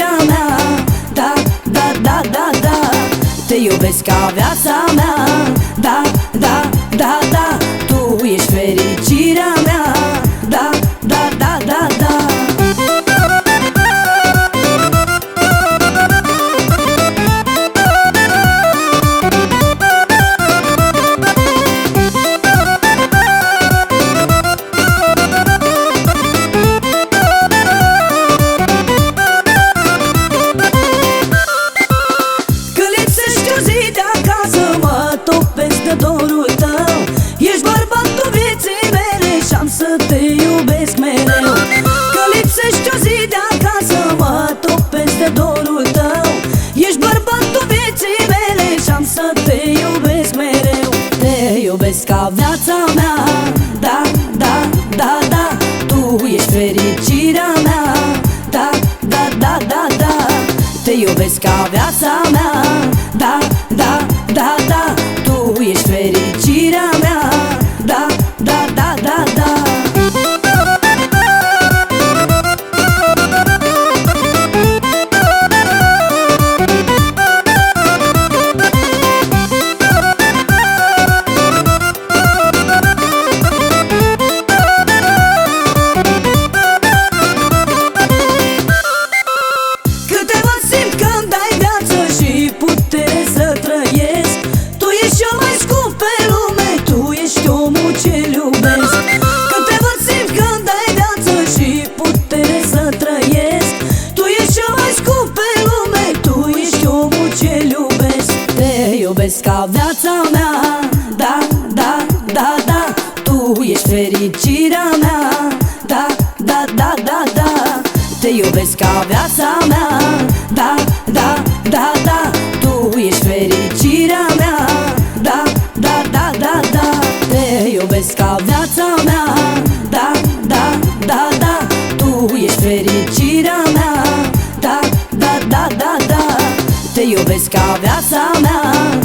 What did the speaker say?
iubirea mea. Da, da, da, da, da. Te iubesc ca viața mea. Da, iubesc ca viața mea? Da, da, da, da Tu ești fericirea mea. Da, da, da, da, da te iubesc ca viața mea. Da, da, da, da Tu ești fericirea iubesc ca viața mea, da, da, da, da Tu ești fericirea mea, da, da, da, da, da te iubesc ca viața mea Da, da, da, da Tu ești fericirea mea Da, da, da, da, da Te iubesc ca viața mea iubesc ca viața mea